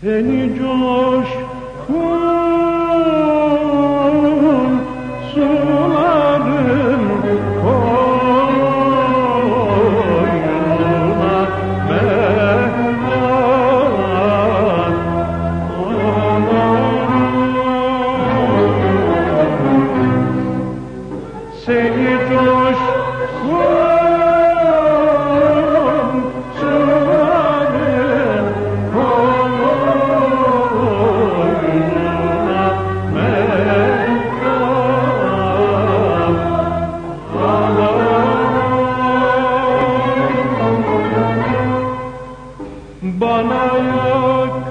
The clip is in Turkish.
Seni coşkun suların koynuna mehman Seni coşkun layak.